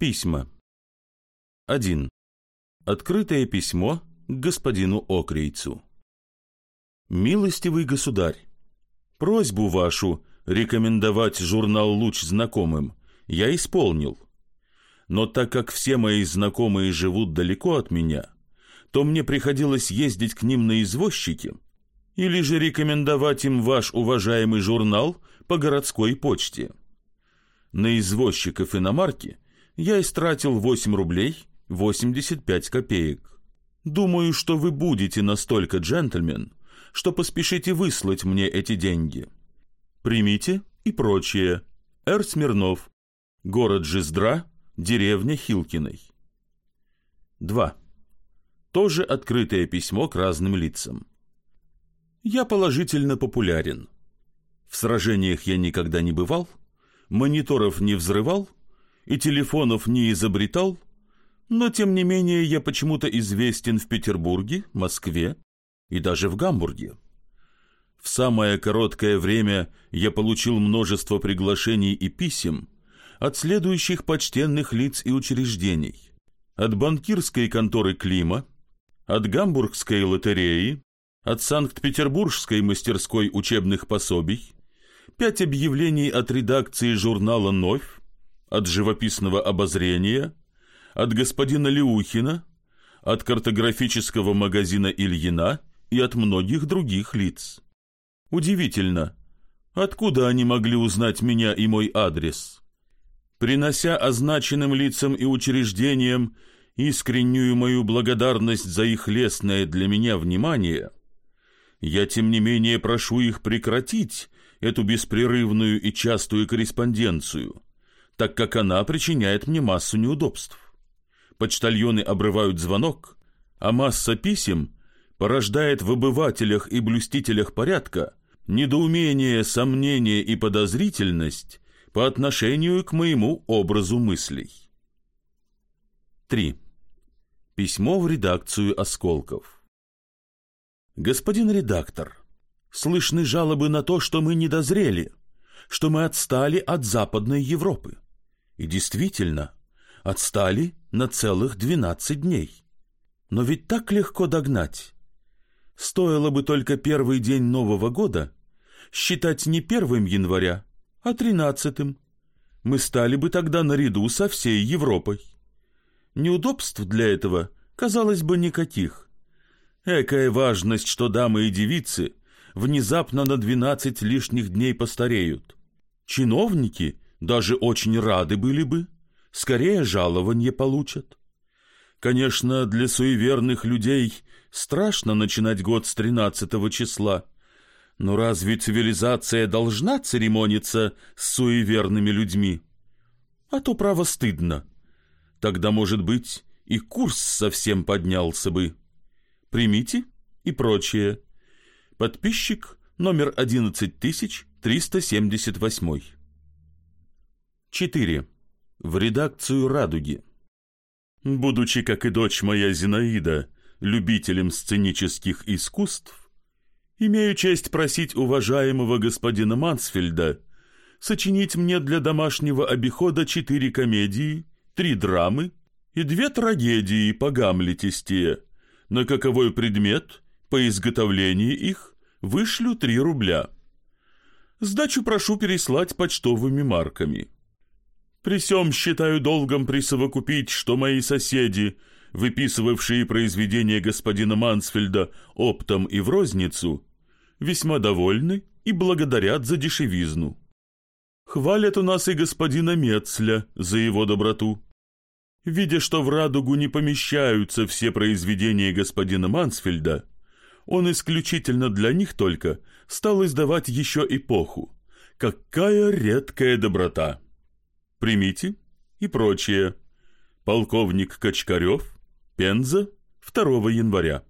Письма. 1. Открытое письмо к господину Окрейцу. Милостивый государь, просьбу вашу рекомендовать журнал «Луч» знакомым я исполнил. Но так как все мои знакомые живут далеко от меня, то мне приходилось ездить к ним на извозчике или же рекомендовать им ваш уважаемый журнал по городской почте. На извозчиков иномарки я истратил 8 рублей 85 копеек. Думаю, что вы будете настолько джентльмен, что поспешите выслать мне эти деньги. Примите и прочее. Р. Смирнов. Город Жиздра, деревня Хилкиной. 2. Тоже открытое письмо к разным лицам. Я положительно популярен. В сражениях я никогда не бывал, мониторов не взрывал и телефонов не изобретал, но тем не менее я почему-то известен в Петербурге, Москве и даже в Гамбурге. В самое короткое время я получил множество приглашений и писем от следующих почтенных лиц и учреждений. От банкирской конторы Клима, от Гамбургской лотереи, от Санкт-Петербургской мастерской учебных пособий, пять объявлений от редакции журнала «Новь», от живописного обозрения, от господина Леухина, от картографического магазина Ильина и от многих других лиц. Удивительно, откуда они могли узнать меня и мой адрес? Принося означенным лицам и учреждениям искреннюю мою благодарность за их лестное для меня внимание, я, тем не менее, прошу их прекратить эту беспрерывную и частую корреспонденцию, так как она причиняет мне массу неудобств. Почтальоны обрывают звонок, а масса писем порождает в обывателях и блюстителях порядка недоумение, сомнение и подозрительность по отношению к моему образу мыслей. 3. Письмо в редакцию «Осколков». Господин редактор, слышны жалобы на то, что мы не дозрели, что мы отстали от Западной Европы. И действительно, отстали на целых двенадцать дней. Но ведь так легко догнать. Стоило бы только первый день Нового года считать не первым января, а тринадцатым. Мы стали бы тогда наряду со всей Европой. Неудобств для этого, казалось бы, никаких. Экая важность, что дамы и девицы внезапно на двенадцать лишних дней постареют. Чиновники даже очень рады были бы, скорее жалование получат. Конечно, для суеверных людей страшно начинать год с тринадцатого числа, но разве цивилизация должна церемониться с суеверными людьми? А то право стыдно. Тогда, может быть, и курс совсем поднялся бы. Примите и прочее. Подписчик номер 11378. 4. В редакцию «Радуги». Будучи, как и дочь моя Зинаида, любителем сценических искусств, имею честь просить уважаемого господина Мансфельда сочинить мне для домашнего обихода четыре комедии, три драмы и две трагедии по Гамлетистее, на каковой предмет по изготовлению их вышлю три рубля. Сдачу прошу переслать почтовыми марками. При сём считаю долгом присовокупить, что мои соседи, выписывавшие произведения господина Мансфельда оптом и в розницу, весьма довольны и благодарят за дешевизну. Хвалят у нас и господина Мецля за его доброту. Видя, что в «Радугу» не помещаются все произведения господина Мансфельда, он исключительно для них только стал издавать еще эпоху. Какая редкая доброта! Примите и прочее. Полковник Качкарев, Пенза, 2 января.